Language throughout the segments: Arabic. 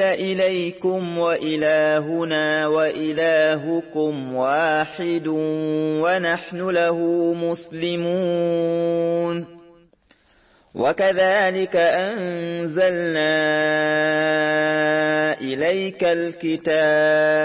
إليكم وإلهنا وإلهكم واحد ونحن له مسلمون. وكذلك أنزلنا إليك الكتاب.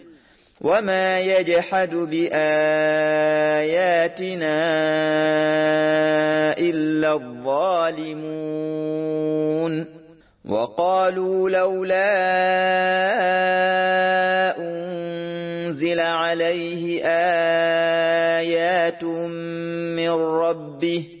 وما يجحد بآياتنا إلا الظالمون وقالوا لولا أنزل عليه آيات من ربه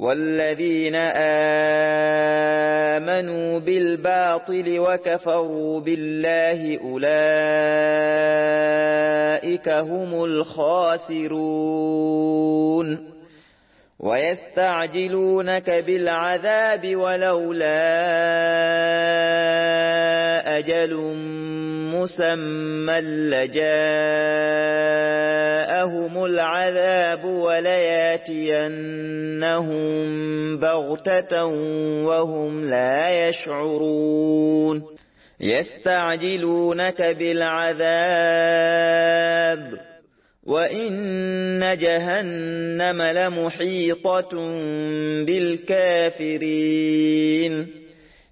والذين آمنوا بالباطل وكفروا بالله أولئك هم الخاسرون ويستعجلونك بالعذاب ولولا أجل مسمى لجاءهم العذاب ولياتينهم بغتة وهم لا يشعرون. يستعجلونك بالعذاب. وإن جهنم لمحيطة بالكافرين.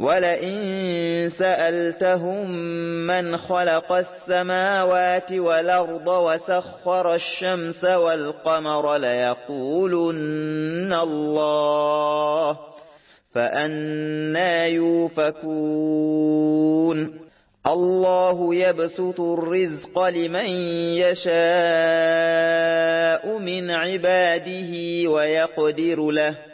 ولئن سألتهم من خلق السماوات والأرض وسخر الشمس والقمر ليقولن الله فأنا يوفكون الله يبسط الرزق لمن يشاء من عباده ويقدر له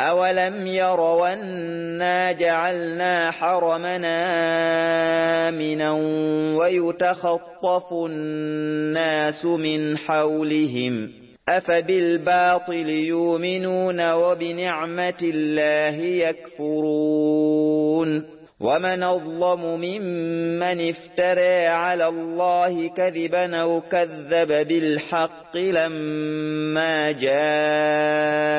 أولم يروا أنا جعلنا حرمنا آمنا ويتخطف الناس من حولهم أفبالباطل يؤمنون وبنعمة الله يكفرون ومن أظلم ممن افترى على الله كذبا أو كذب بالحق لما جاءه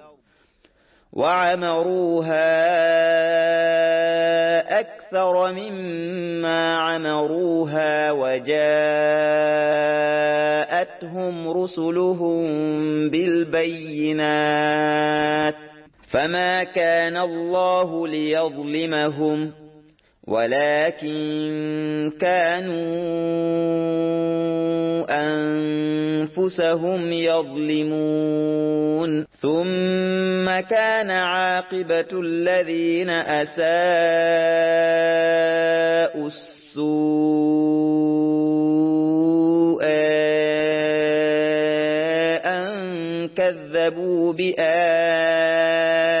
وعمروها أكثر مما عمروها وجاءتهم رسلهم بالبينات فما كان الله ليظلمهم ولكن كانوا أنفسهم يظلمون. ثم كان عاقبة الذين أساءوا السوء أن كذبوا بآيات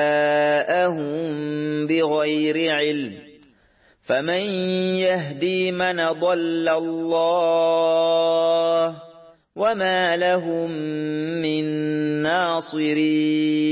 بغير علم فمن يهدي من ضل الله وما لهم من ناصرين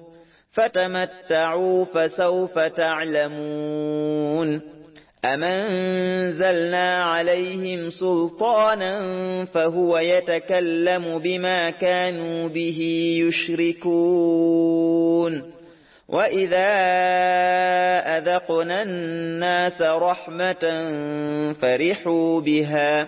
فتمتعوا فسوف تعلمون أمنزلنا عليهم سلطانا فهو يتكلم بما كانوا به يشركون وإذا أذقنا الناس رحمة فرحوا بها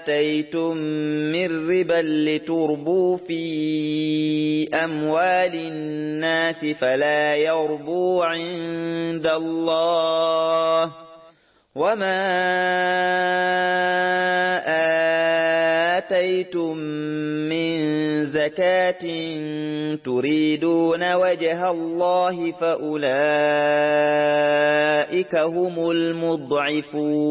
آتيتم من ربا لتربوا في أموال الناس فلا يربو عند الله وما آتيتم من زكاة تريدون وجه الله فأولئك هم المضعفون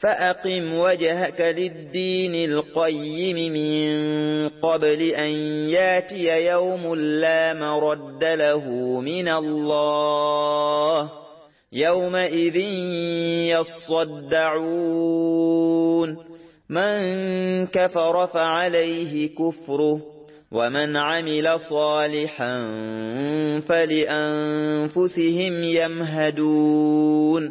فأقم وجهك للدين القيم من قبل أن ياتي يوم لا مرد له من الله يومئذ يصدعون من كفر فعليه كفره ومن عمل صالحا فلأنفسهم يمهدون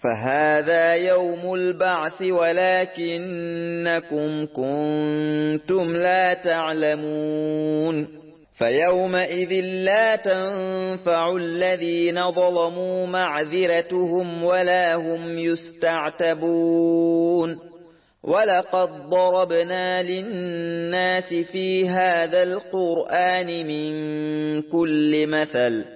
فهذا يوم البعث ولكنكم كنتم لا تعلمون فيومئذ لا تنفع الذين ظلموا معذرتهم ولا هم يستعتبون ولقد ضربنا للناس في هذا القرآن من كل مثل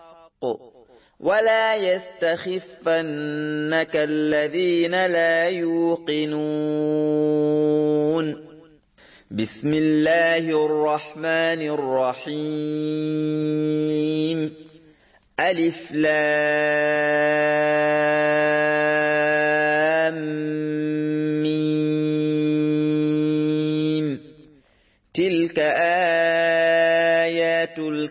ولا يستخفنك الذين لا يوقنون. بسم الله الرحمن الرحيم. ألف لام ميم. تلك آيات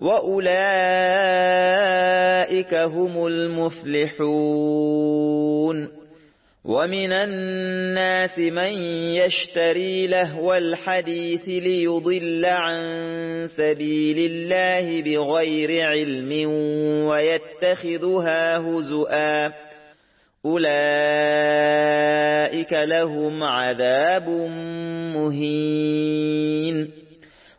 وأولئك هم المفلحون ومن الناس من يشتري لهو الحديث ليضل عن سبيل الله بغير علم ويتخذها هزؤا أولئك لهم عذاب مهين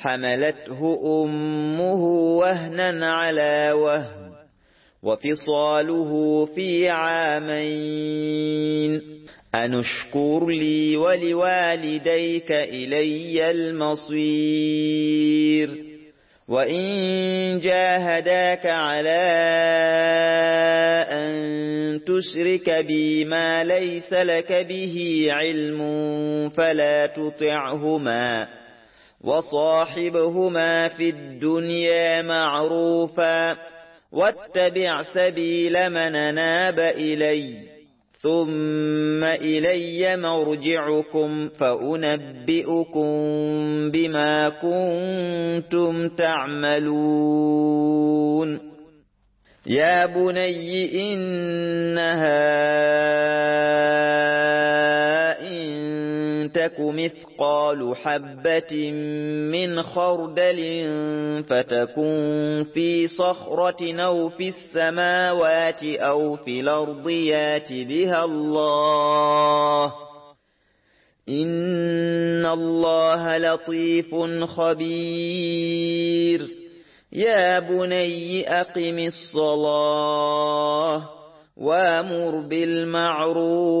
حملته أمه وهنا على وهن وفصاله في عامين. أنشكر لي ولوالديك إلي المصير. وإن جاهداك على أن تشرك بي ما ليس لك به علم فلا تطعهما. وصاحبهما في الدنيا معروفا. واتبع سبيل من ناب إلي ثم إلي مرجعكم فأنبئكم بما كنتم تعملون. يا بني إنها إن تك مثقال حبة من خردل فتكون في صخرة أو في السماوات أو في الأرض يات بها الله إن الله لطيف خبير. يا بني أقم الصلاة وامر بالمعروف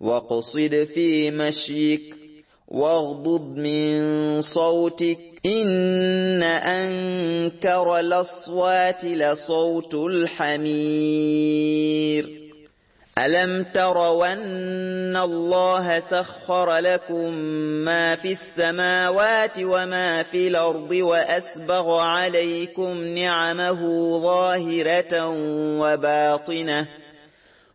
واقصد في مشيك واغضض من صوتك إن أنكر الأصوات لصوت الحمير ألم تروا أن الله سخر لكم ما في السماوات وما في الأرض وأسبغ عليكم نعمه ظاهرة وباطنة